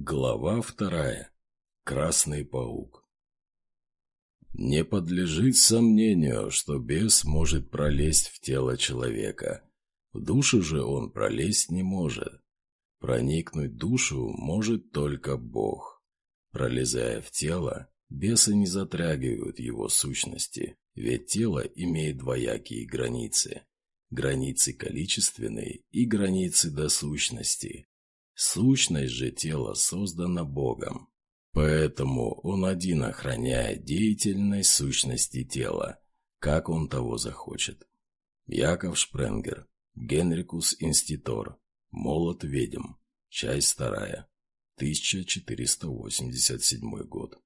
Глава вторая. Красный паук. Не подлежит сомнению, что бес может пролезть в тело человека. В душу же он пролезть не может. Проникнуть душу может только Бог. Пролезая в тело, бесы не затрагивают его сущности, ведь тело имеет двоякие границы. Границы количественные и границы досущности. Сущность же тела создана Богом. Поэтому Он один охраняет деятельность сущности тела, как Он того захочет. Яков Шпренгер, Генрикус Инститор, Молот ведьм, часть вторая, 1487 год.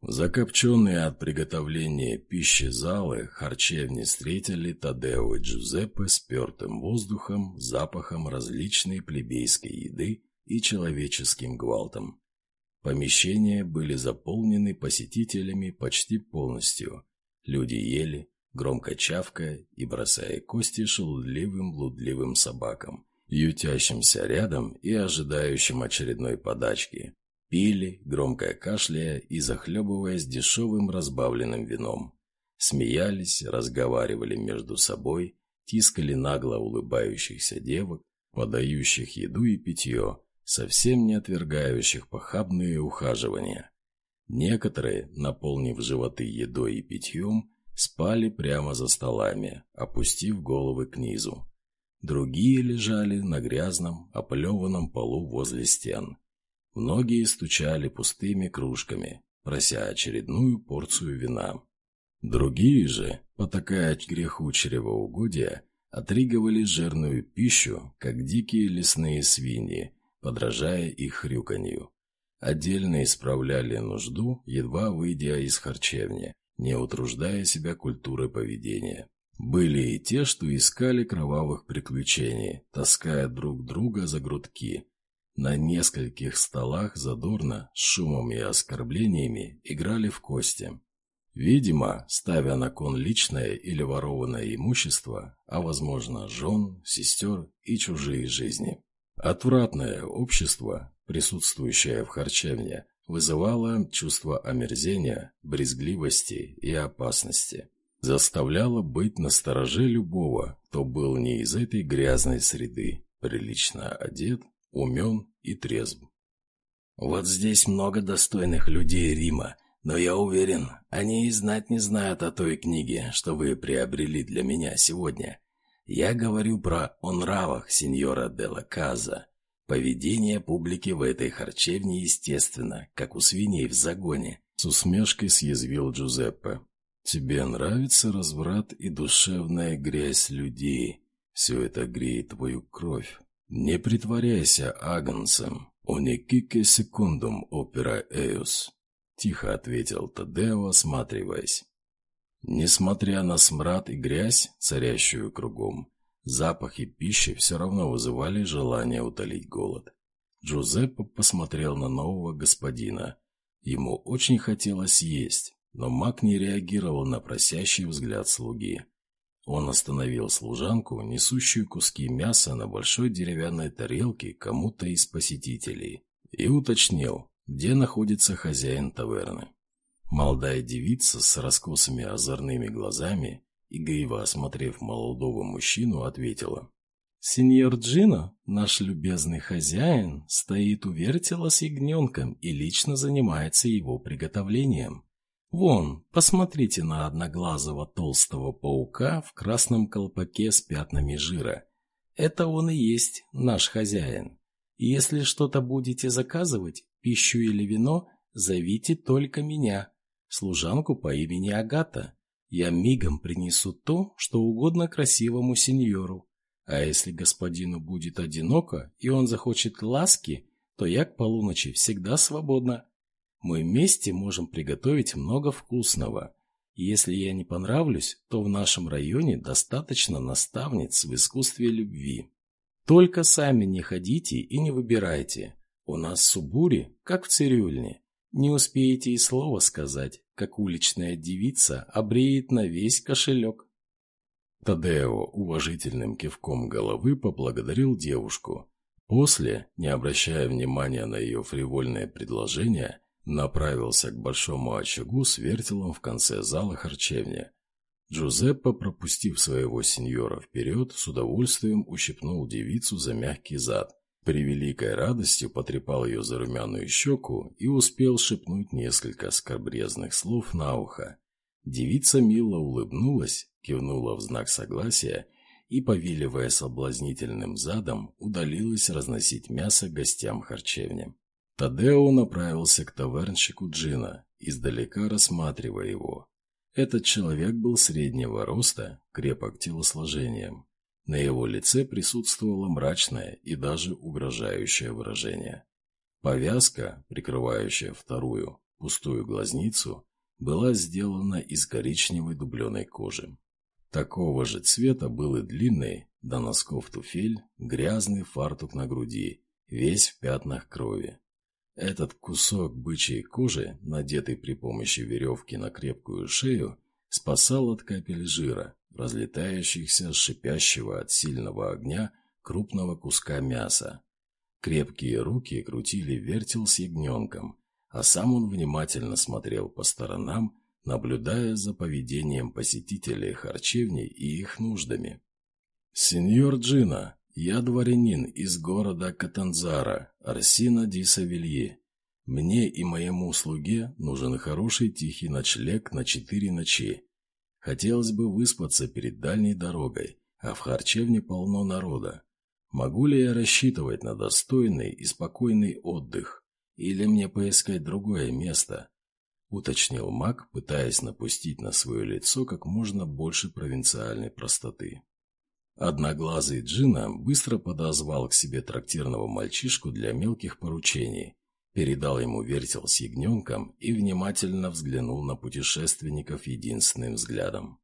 Закопченные от приготовления пищи залы харчевни встретили Тадео и Джузеппе спертым воздухом, запахом различной плебейской еды и человеческим гвалтом. Помещения были заполнены посетителями почти полностью. Люди ели, громко чавкая и бросая кости шелудливым блудливым собакам, ютящимся рядом и ожидающим очередной подачки, Пили, громко кашляя и захлебываясь дешевым разбавленным вином. Смеялись, разговаривали между собой, тискали нагло улыбающихся девок, подающих еду и питье, совсем не отвергающих похабные ухаживания. Некоторые, наполнив животы едой и питьем, спали прямо за столами, опустив головы к низу. Другие лежали на грязном, оплеванном полу возле стен. Многие стучали пустыми кружками, прося очередную порцию вина. Другие же, потакая греху чревоугодия, отригивали жирную пищу, как дикие лесные свиньи, подражая их хрюканью. Отдельно исправляли нужду, едва выйдя из харчевни, не утруждая себя культурой поведения. Были и те, что искали кровавых приключений, таская друг друга за грудки, на нескольких столах задорно, с шумом и оскорблениями играли в кости. Видимо, ставя на кон личное или ворованное имущество, а, возможно, жен, сестер и чужие жизни. Отвратное общество, присутствующее в харчевне, вызывало чувство омерзения, брезгливости и опасности. Заставляло быть настороже любого, кто был не из этой грязной среды, прилично одет умен и трезв. Вот здесь много достойных людей Рима, но я уверен, они и знать не знают о той книге, что вы приобрели для меня сегодня. Я говорю про о нравах сеньора де ла Каза. Поведение публики в этой харчевне естественно, как у свиней в загоне. С усмешкой съязвил Джузеппе. «Тебе нравится разврат и душевная грязь людей? Все это греет твою кровь. «Не притворяйся агнцем, уникике секундум опера эус», — тихо ответил Тадео, осматриваясь. Несмотря на смрад и грязь, царящую кругом, запахи пищи все равно вызывали желание утолить голод. Джузеппе посмотрел на нового господина. Ему очень хотелось есть, но маг не реагировал на просящий взгляд слуги. Он остановил служанку, несущую куски мяса на большой деревянной тарелке кому-то из посетителей, и уточнил, где находится хозяин таверны. Молодая девица с раскосыми озорными глазами, игриво осмотрев молодого мужчину, ответила. «Сеньор Джино, наш любезный хозяин, стоит у вертела с ягненком и лично занимается его приготовлением. Вон, посмотрите на одноглазого толстого паука в красном колпаке с пятнами жира. Это он и есть наш хозяин. Если что-то будете заказывать, пищу или вино, зовите только меня, служанку по имени Агата. Я мигом принесу то, что угодно красивому сеньору. А если господину будет одиноко, и он захочет ласки, то я к полуночи всегда свободна. Мы вместе можем приготовить много вкусного. если я не понравлюсь, то в нашем районе достаточно наставниц в искусстве любви. Только сами не ходите и не выбирайте. У нас субури, как в цирюльне. Не успеете и слова сказать, как уличная девица обреет на весь кошелек. Тадео уважительным кивком головы поблагодарил девушку, После, не обращая внимания на ее фривольное предложение, направился к большому очагу с вертелом в конце зала харчевни. Джузеппе, пропустив своего сеньора вперед, с удовольствием ущипнул девицу за мягкий зад, при великой радостью потрепал ее за румяную щеку и успел шепнуть несколько скорбрезных слов на ухо. Девица мило улыбнулась, кивнула в знак согласия и, повиливая соблазнительным задом, удалилась разносить мясо гостям харчевни. Тадео направился к тавернщику Джина, издалека рассматривая его. Этот человек был среднего роста, крепок телосложением. На его лице присутствовало мрачное и даже угрожающее выражение. Повязка, прикрывающая вторую, пустую глазницу, была сделана из коричневой дубленой кожи. Такого же цвета был и длинный, до носков туфель, грязный фартук на груди, весь в пятнах крови. Этот кусок бычьей кожи, надетый при помощи веревки на крепкую шею, спасал от капель жира, разлетающихся с шипящего от сильного огня крупного куска мяса. Крепкие руки крутили вертел с ягненком, а сам он внимательно смотрел по сторонам, наблюдая за поведением посетителей харчевни и их нуждами. «Сеньор Джина, я дворянин из города Катанзара, Арсина ди Савилье. Мне и моему слуге нужен хороший тихий ночлег на четыре ночи. Хотелось бы выспаться перед дальней дорогой, а в харчевне полно народа. Могу ли я рассчитывать на достойный и спокойный отдых? Или мне поискать другое место?» Уточнил маг, пытаясь напустить на свое лицо как можно больше провинциальной простоты. Одноглазый Джина быстро подозвал к себе трактирного мальчишку для мелких поручений, передал ему вертел с ягненком и внимательно взглянул на путешественников единственным взглядом.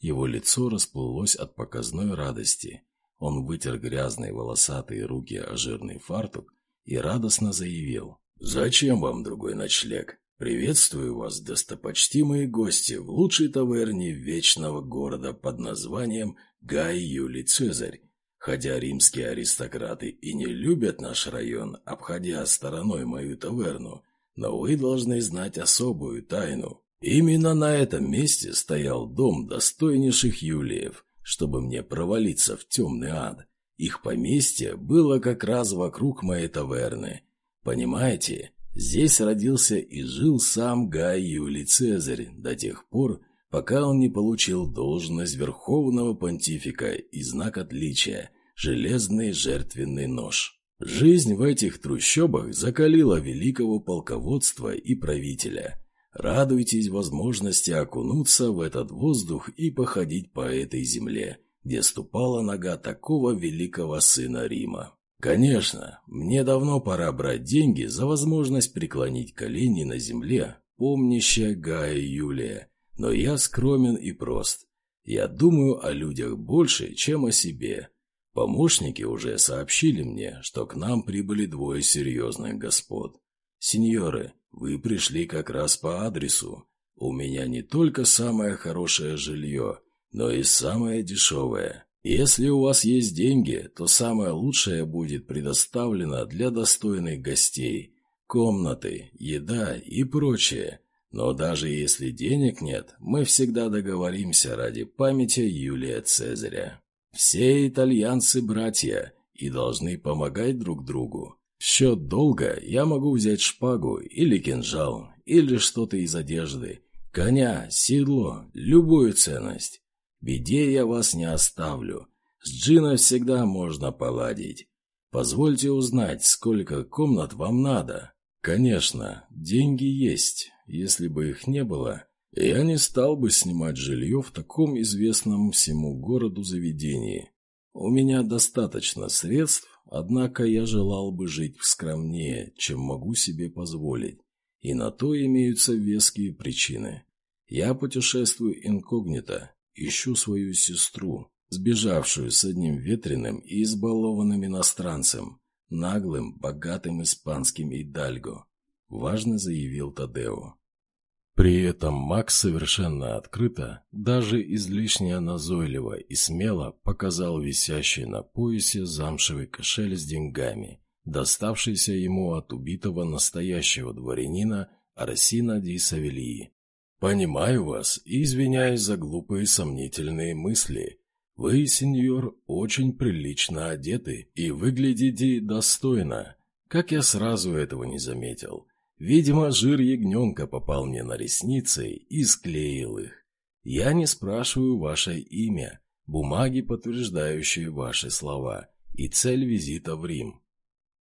Его лицо расплылось от показной радости. Он вытер грязные волосатые руки о жирный фартук и радостно заявил «Зачем вам другой ночлег? Приветствую вас, достопочтимые гости, в лучшей таверне вечного города под названием Гай Юлий Цезарь. Хотя римские аристократы и не любят наш район, обходя стороной мою таверну, но вы должны знать особую тайну. Именно на этом месте стоял дом достойнейших Юлиев, чтобы мне провалиться в темный ад. Их поместье было как раз вокруг моей таверны, Понимаете, здесь родился и жил сам Гай Юлий Цезарь до тех пор, пока он не получил должность верховного понтифика и знак отличия – железный жертвенный нож. Жизнь в этих трущобах закалила великого полководства и правителя. Радуйтесь возможности окунуться в этот воздух и походить по этой земле, где ступала нога такого великого сына Рима. Конечно, мне давно пора брать деньги за возможность преклонить колени на земле, помнящая Гая Юлия, но я скромен и прост. Я думаю о людях больше, чем о себе. Помощники уже сообщили мне, что к нам прибыли двое серьезных господ. Сеньоры, вы пришли как раз по адресу. У меня не только самое хорошее жилье, но и самое дешевое. Если у вас есть деньги, то самое лучшее будет предоставлено для достойных гостей. Комнаты, еда и прочее. Но даже если денег нет, мы всегда договоримся ради памяти Юлия Цезаря. Все итальянцы – братья и должны помогать друг другу. В счет долга я могу взять шпагу или кинжал, или что-то из одежды, коня, седло, любую ценность беде я вас не оставлю. С Джина всегда можно поладить. Позвольте узнать, сколько комнат вам надо. Конечно, деньги есть. Если бы их не было, я не стал бы снимать жилье в таком известном всему городу заведении. У меня достаточно средств, однако я желал бы жить скромнее, чем могу себе позволить. И на то имеются веские причины. Я путешествую инкогнито, Ищу свою сестру, сбежавшую с одним ветреным и избалованным иностранцем, наглым, богатым испанским идальго, важно заявил Тадео. При этом Макс совершенно открыто, даже излишне назойливо и смело показал висящий на поясе замшевый кошель с деньгами, доставшийся ему от убитого настоящего дворянина Арсина Ди Савелии. «Понимаю вас и извиняюсь за глупые сомнительные мысли. Вы, сеньор, очень прилично одеты и выглядите достойно. Как я сразу этого не заметил. Видимо, жир ягненка попал мне на ресницы и склеил их. Я не спрашиваю ваше имя, бумаги, подтверждающие ваши слова, и цель визита в Рим.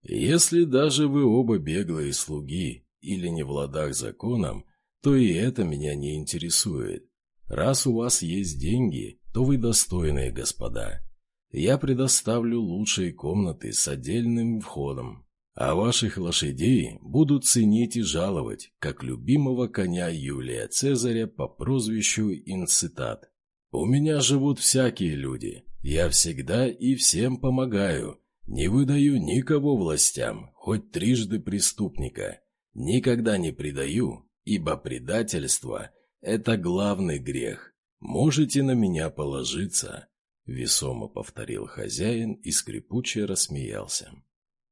Если даже вы оба беглые слуги или не в ладах законом, то и это меня не интересует. Раз у вас есть деньги, то вы достойные господа. Я предоставлю лучшие комнаты с отдельным входом, а ваших лошадей будут ценить и жаловать, как любимого коня Юлия Цезаря по прозвищу Инцитат. У меня живут всякие люди. Я всегда и всем помогаю. Не выдаю никого властям, хоть трижды преступника. Никогда не предаю, ибо предательство – это главный грех. Можете на меня положиться. Весомо повторил хозяин и скрипуче рассмеялся.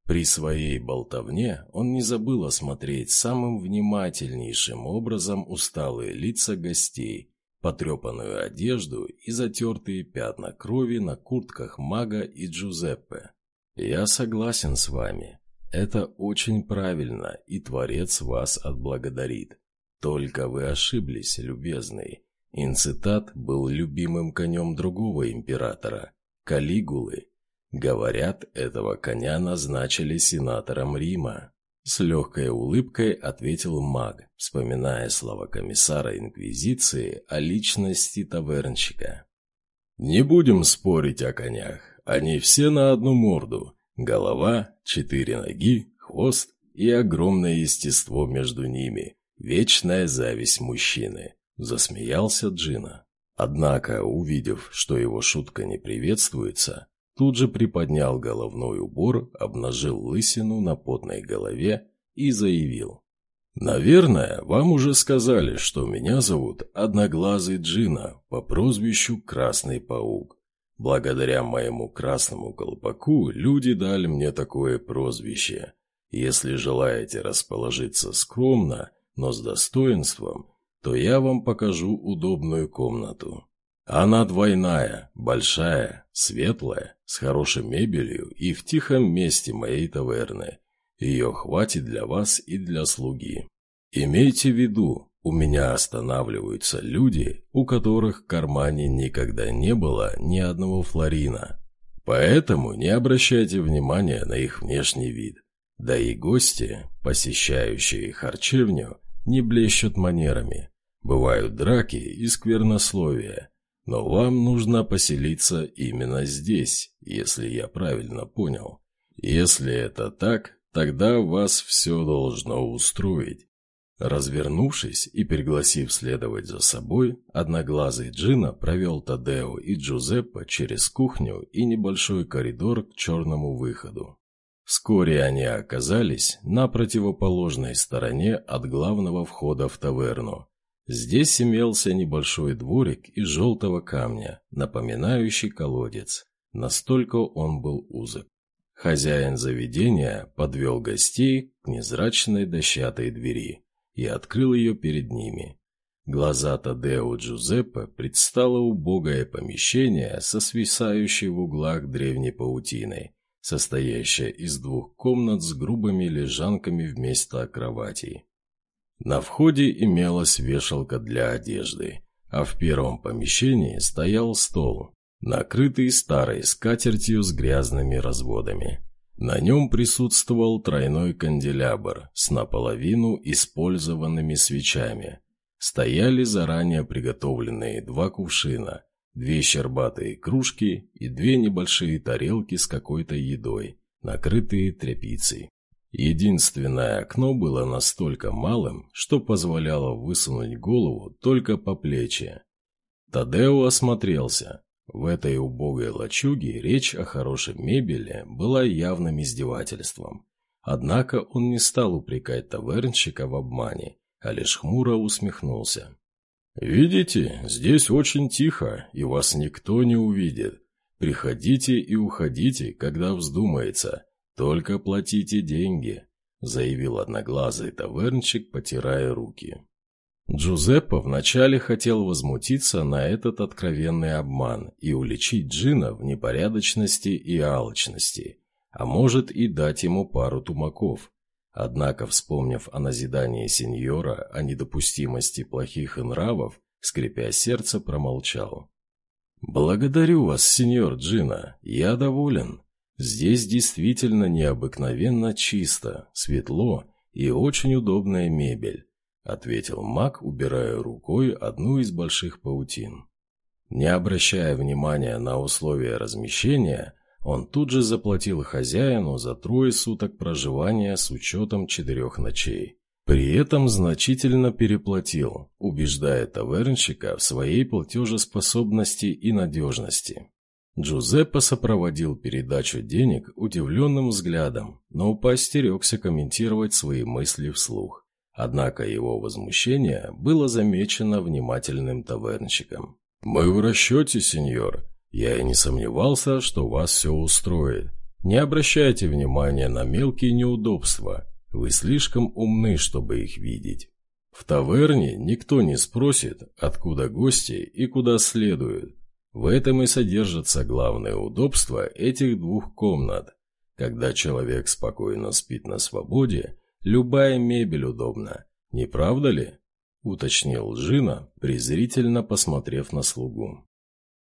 При своей болтовне он не забыл осмотреть самым внимательнейшим образом усталые лица гостей, потрепанную одежду и затертые пятна крови на куртках мага и Джузеппе. «Я согласен с вами. Это очень правильно, и Творец вас отблагодарит. Только вы ошиблись, любезный. Инцитат был любимым конем другого императора, Калигулы, Говорят, этого коня назначили сенатором Рима. С легкой улыбкой ответил маг, вспоминая слова комиссара Инквизиции о личности тавернщика. «Не будем спорить о конях. Они все на одну морду. Голова, четыре ноги, хвост и огромное естество между ними. Вечная зависть мужчины», — засмеялся Джина. Однако, увидев, что его шутка не приветствуется, Тут же приподнял головной убор, обнажил лысину на потной голове и заявил. «Наверное, вам уже сказали, что меня зовут Одноглазый Джина по прозвищу Красный Паук. Благодаря моему красному колпаку люди дали мне такое прозвище. Если желаете расположиться скромно, но с достоинством, то я вам покажу удобную комнату. Она двойная, большая, светлая, с хорошей мебелью и в тихом месте моей таверны. Ее хватит для вас и для слуги. Имейте в виду, у меня останавливаются люди, у которых в кармане никогда не было ни одного флорина. Поэтому не обращайте внимания на их внешний вид. Да и гости, посещающие харчевню, не блещут манерами. Бывают драки и сквернословия. Но вам нужно поселиться именно здесь, если я правильно понял. Если это так, тогда вас все должно устроить. Развернувшись и пригласив следовать за собой, одноглазый Джина провел Тадео и Джузеппе через кухню и небольшой коридор к черному выходу. Вскоре они оказались на противоположной стороне от главного входа в таверну, Здесь имелся небольшой дворик из желтого камня, напоминающий колодец. Настолько он был узок. Хозяин заведения подвел гостей к незрачной дощатой двери и открыл ее перед ними. Глаза Тадео Джузеппе предстало убогое помещение со свисающей в углах древней паутиной, состоящее из двух комнат с грубыми лежанками вместо кроватей. На входе имелась вешалка для одежды, а в первом помещении стоял стол, накрытый старой скатертью с грязными разводами. На нем присутствовал тройной канделябр с наполовину использованными свечами. Стояли заранее приготовленные два кувшина, две щербатые кружки и две небольшие тарелки с какой-то едой, накрытые тряпицей. Единственное окно было настолько малым, что позволяло высунуть голову только по плечи. Тадео осмотрелся. В этой убогой лачуге речь о хорошей мебели была явным издевательством. Однако он не стал упрекать тавернщика в обмане, а лишь хмуро усмехнулся. «Видите, здесь очень тихо, и вас никто не увидит. Приходите и уходите, когда вздумается, только платите деньги», заявил одноглазый тавернчик, потирая руки. Джузеппе вначале хотел возмутиться на этот откровенный обман и уличить Джина в непорядочности и алчности, а может и дать ему пару тумаков. Однако, вспомнив о назидании сеньора, о недопустимости плохих нравов, скрипя сердце, промолчал. «Благодарю вас, сеньор Джина, я доволен. Здесь действительно необыкновенно чисто, светло и очень удобная мебель», ответил маг, убирая рукой одну из больших паутин. Не обращая внимания на условия размещения, он тут же заплатил хозяину за трое суток проживания с учетом четырех ночей. При этом значительно переплатил, убеждая тавернщика в своей платежеспособности и надежности. Джузеппе сопроводил передачу денег удивленным взглядом, но поостерегся комментировать свои мысли вслух. Однако его возмущение было замечено внимательным тавернщиком. «Мы в расчете, сеньор. Я и не сомневался, что вас все устроит. Не обращайте внимания на мелкие неудобства. Вы слишком умны, чтобы их видеть. В таверне никто не спросит, откуда гости и куда следуют. В этом и содержится главное удобство этих двух комнат. Когда человек спокойно спит на свободе, любая мебель удобна, не правда ли? Уточнил Жина, презрительно посмотрев на слугу.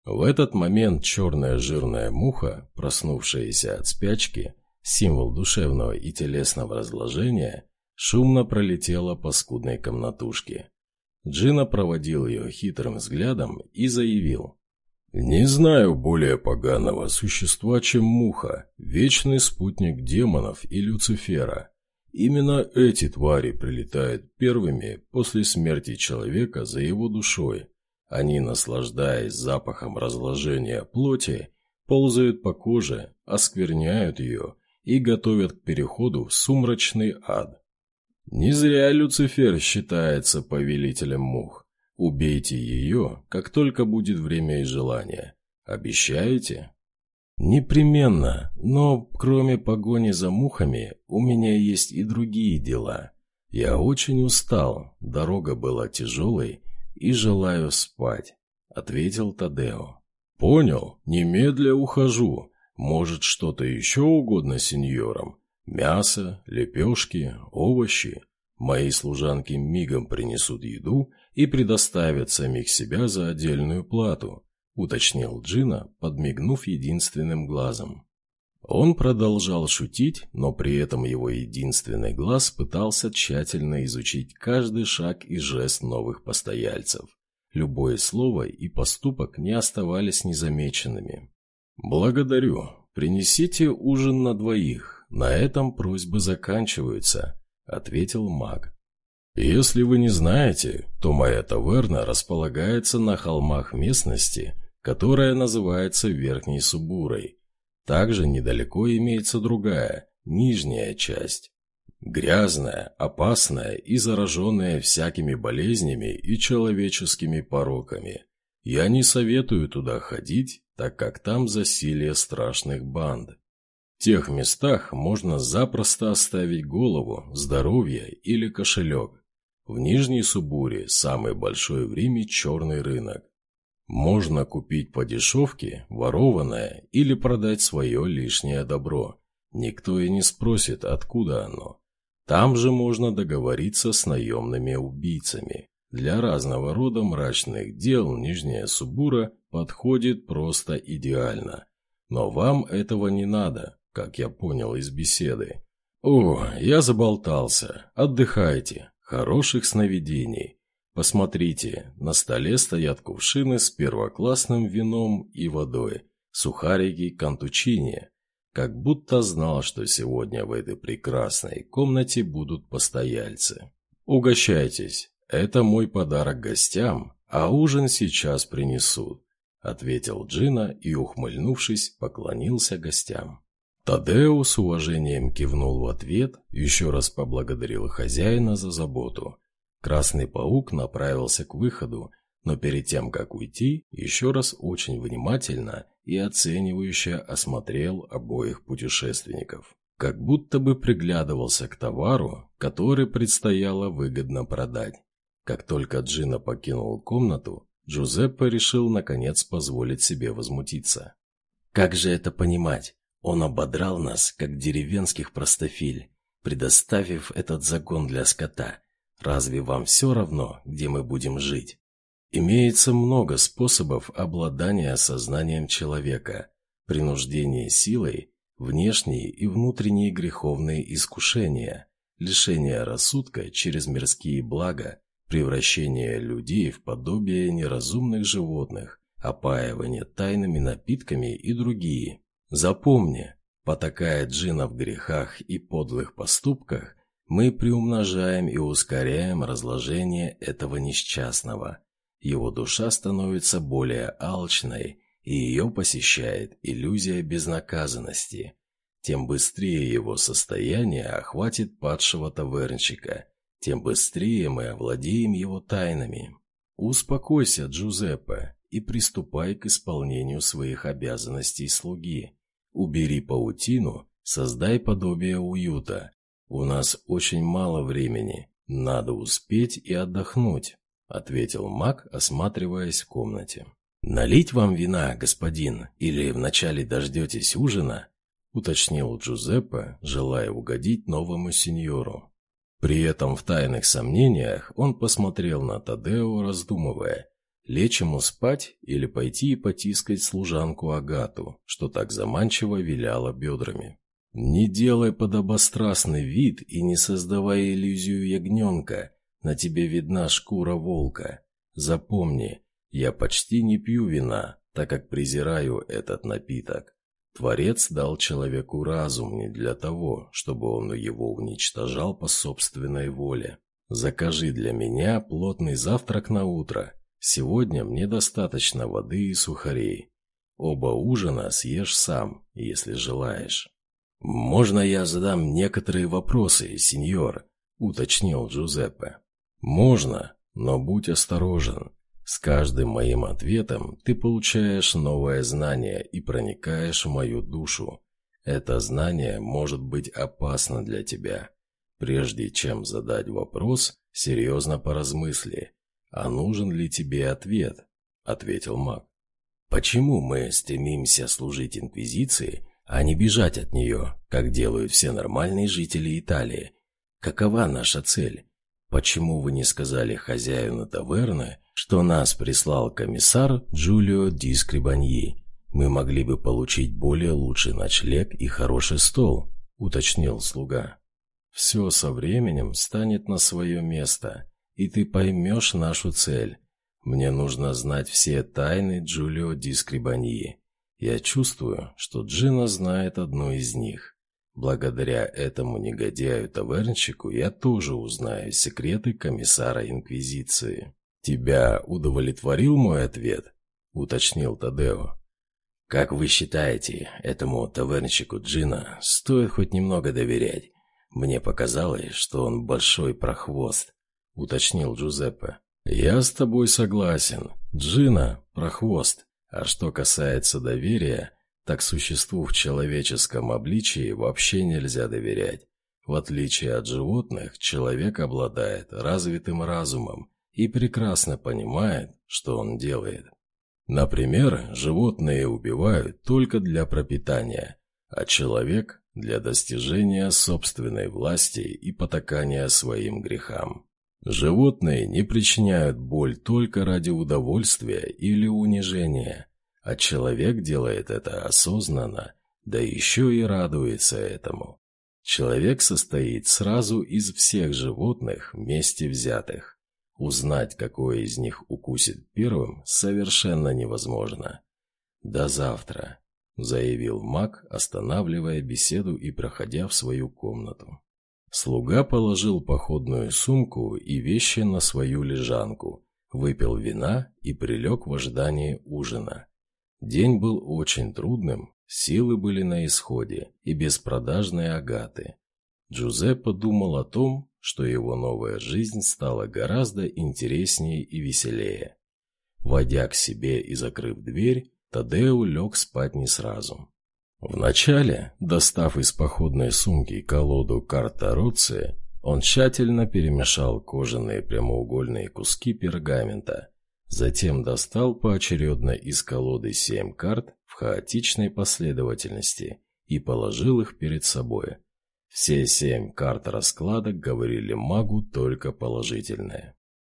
В этот момент черная жирная муха, проснувшаяся от спячки, символ душевного и телесного разложения, шумно пролетела по скудной комнатушке. Джина проводил ее хитрым взглядом и заявил. «Не знаю более поганого существа, чем муха, вечный спутник демонов и Люцифера. Именно эти твари прилетают первыми после смерти человека за его душой, они, наслаждаясь запахом разложения плоти, ползают по коже, оскверняют ее и готовят к переходу в сумрачный ад. Не зря Люцифер считается повелителем мух. Убейте ее, как только будет время и желание. Обещаете? Непременно, но кроме погони за мухами, у меня есть и другие дела. Я очень устал, дорога была тяжелой, и желаю спать», — ответил Тадео. «Понял, немедля ухожу. Может, что-то еще угодно сеньорам? Мясо, лепешки, овощи? Мои служанки мигом принесут еду и предоставят самих себя за отдельную плату», — уточнил Джина, подмигнув единственным глазом. Он продолжал шутить, но при этом его единственный глаз пытался тщательно изучить каждый шаг и жест новых постояльцев. Любое слово и поступок не оставались незамеченными. «Благодарю. Принесите ужин на двоих. На этом просьбы заканчиваются», — ответил маг. «Если вы не знаете, то моя таверна располагается на холмах местности, которая называется Верхней Субурой. Также недалеко имеется другая, нижняя часть. Грязная, опасная и зараженная всякими болезнями и человеческими пороками. Я не советую туда ходить, так как там засилие страшных банд. В тех местах можно запросто оставить голову, здоровье или кошелек. В Нижней Субуре самый большой в Риме черный рынок. Можно купить по дешевке ворованное или продать свое лишнее добро. Никто и не спросит, откуда оно. Там же можно договориться с наемными убийцами. Для разного рода мрачных дел Нижняя Субура подходит просто идеально. Но вам этого не надо, как я понял из беседы. О, я заболтался. Отдыхайте. Хороших сновидений. Посмотрите, на столе стоят кувшины с первоклассным вином и водой, сухарики кантучини. Как будто знал, что сегодня в этой прекрасной комнате будут постояльцы. Угощайтесь, это мой подарок гостям, а ужин сейчас принесут, ответил Джина и, ухмыльнувшись, поклонился гостям. Тадео с уважением кивнул в ответ, еще раз поблагодарил хозяина за заботу Красный паук направился к выходу, но перед тем, как уйти, еще раз очень внимательно и оценивающе осмотрел обоих путешественников. Как будто бы приглядывался к товару, который предстояло выгодно продать. Как только Джина покинул комнату, Джузеппе решил наконец позволить себе возмутиться. «Как же это понимать? Он ободрал нас, как деревенских простофиль, предоставив этот загон для скота. Разве вам все равно, где мы будем жить? Имеется много способов обладания сознанием человека, принуждение силой, внешние и внутренние греховные искушения, лишение рассудка через мирские блага, превращение людей в подобие неразумных животных, опаивание тайными напитками и другие. Запомни, потакая джина в грехах и подлых поступках, мы приумножаем и ускоряем разложение этого несчастного. Его душа становится более алчной, и ее посещает иллюзия безнаказанности. Тем быстрее его состояние охватит падшего тавернчика, тем быстрее мы овладеем его тайнами. Успокойся, Джузеппе, и приступай к исполнению своих обязанностей слуги. Убери паутину, создай подобие уюта. У нас очень мало времени, надо успеть и отдохнуть, ответил маг, осматриваясь в комнате. Налить вам вина, господин, или вначале дождетесь ужина? уточнил Джузеппе, желая угодить новому сеньору. При этом в тайных сомнениях он посмотрел на Тадео, раздумывая, лечь ему спать или пойти и потискать служанку Агату, что так заманчиво виляла бедрами. «Не делай подобострастный вид и не создавай иллюзию ягненка, на тебе видна шкура волка. Запомни, я почти не пью вина, так как презираю этот напиток. Творец дал человеку разум не для того, чтобы он его уничтожал по собственной воле. Закажи для меня плотный завтрак на утро. Сегодня мне достаточно воды и сухарей. Оба ужина съешь сам, если желаешь. «Можно я задам некоторые вопросы, сеньор?» – уточнил Джузеппе. «Можно, но будь осторожен. С каждым моим ответом ты получаешь новое знание и проникаешь в мою душу. Это знание может быть опасно для тебя. Прежде чем задать вопрос, серьезно поразмысли, а нужен ли тебе ответ, ответил маг. Почему мы стремимся служить Инквизиции, а не бежать от нее, как делают все нормальные жители Италии? Какова наша цель? Почему вы не сказали хозяину таверны, что нас прислал комиссар Джулио Ди. Мы могли бы получить более лучший ночлег и хороший стол, уточнил слуга. Все со временем станет на свое место, и ты поймешь нашу цель. Мне нужно знать все тайны Джулио Ди. Я чувствую, что Джина знает одну из них. Благодаря этому негодяю-тавернчику я тоже узнаю секреты комиссара Инквизиции. «Тебя удовлетворил мой ответ?» — уточнил Тадео. «Как вы считаете, этому тавернщику Джина стоит хоть немного доверять? Мне показалось, что он большой прохвост», — уточнил Джузеппе. «Я с тобой согласен. Джина — прохвост. А что касается доверия, так существу в человеческом обличии вообще нельзя доверять. В отличие от животных, человек обладает развитым разумом и прекрасно понимает, что он делает. Например, животные убивают только для пропитания, а человек – для достижения собственной власти и потакания своим грехам. Животные не причиняют боль только ради удовольствия или унижения, а человек делает это осознанно, да еще и радуется этому. Человек состоит сразу из всех животных вместе взятых. Узнать, какой из них укусит первым, совершенно невозможно. «До завтра», — заявил маг, останавливая беседу и проходя в свою комнату. Слуга положил походную сумку и вещи на свою лежанку, выпил вина и прилег в ожидании ужина. День был очень трудным, силы были на исходе и беспродажные агаты. Джузеппе думал о том, что его новая жизнь стала гораздо интереснее и веселее. Войдя к себе и закрыв дверь, Тадеу лег спать не сразу. Вначале, достав из походной сумки колоду карт Тароция, он тщательно перемешал кожаные прямоугольные куски пергамента, затем достал поочередно из колоды семь карт в хаотичной последовательности и положил их перед собой. Все семь карт раскладок говорили магу только положительное.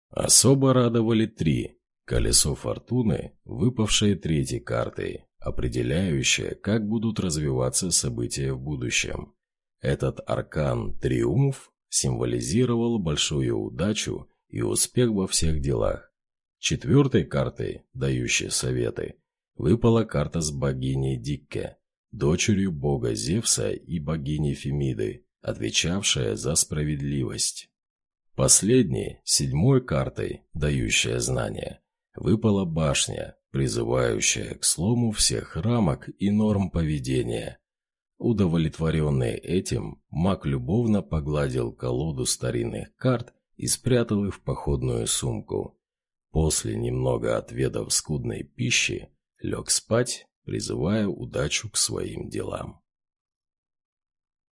Особо радовали три. Колесо фортуны, выпавшее третьей картой, определяющее, как будут развиваться события в будущем. Этот аркан «Триумф» символизировал большую удачу и успех во всех делах. Четвертой картой, дающей советы, выпала карта с богиней Дикке, дочерью бога Зевса и богини Фемиды, отвечавшая за справедливость. Последней, седьмой картой, дающая знания, выпала башня, призывающая к слому всех рамок и норм поведения. Удовлетворенный этим, маг любовно погладил колоду старинных карт и спрятал их в походную сумку. После, немного отведав скудной пищи, лег спать, призывая удачу к своим делам.